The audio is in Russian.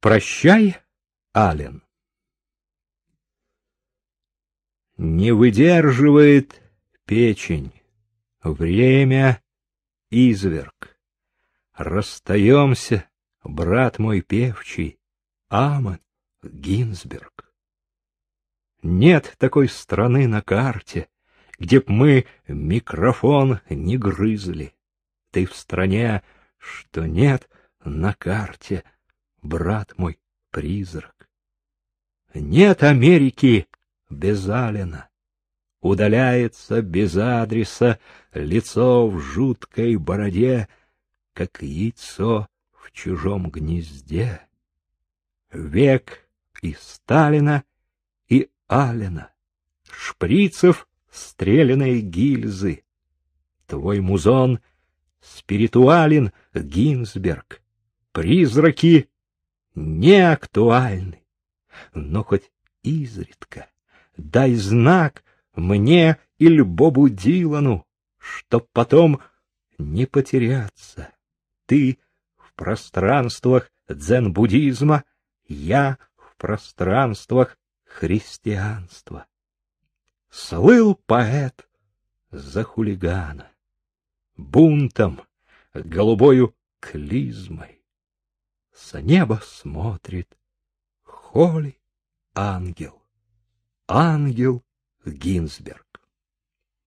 Прощай, Ален. Не выдерживает печень, время изверг. Расстаемся, брат мой певчий, Амон Гинзберг. Нет такой страны на карте, где б мы микрофон не грызли. Ты в стране, что нет на карте, брат мой призрак. Нет Америки без Алина. Удаляется без адреса лицо в жуткой бороде, как яйцо в чужом гнезде. Век и Сталина, и Алина, шприцев стреляные гильзы. Твой музон спиритуален, Гинзберг. Призраки не актуальны, но хоть изредка дай знак мне или Бобу Дилану, чтоб потом не потеряться. Ты в пространствах дзен-буддизма, я в пространствах христианства. Слыл поэт за хулигана, бунтом, голубою клизмой. С неба смотрит Холи ангел, ангел Гинзберг.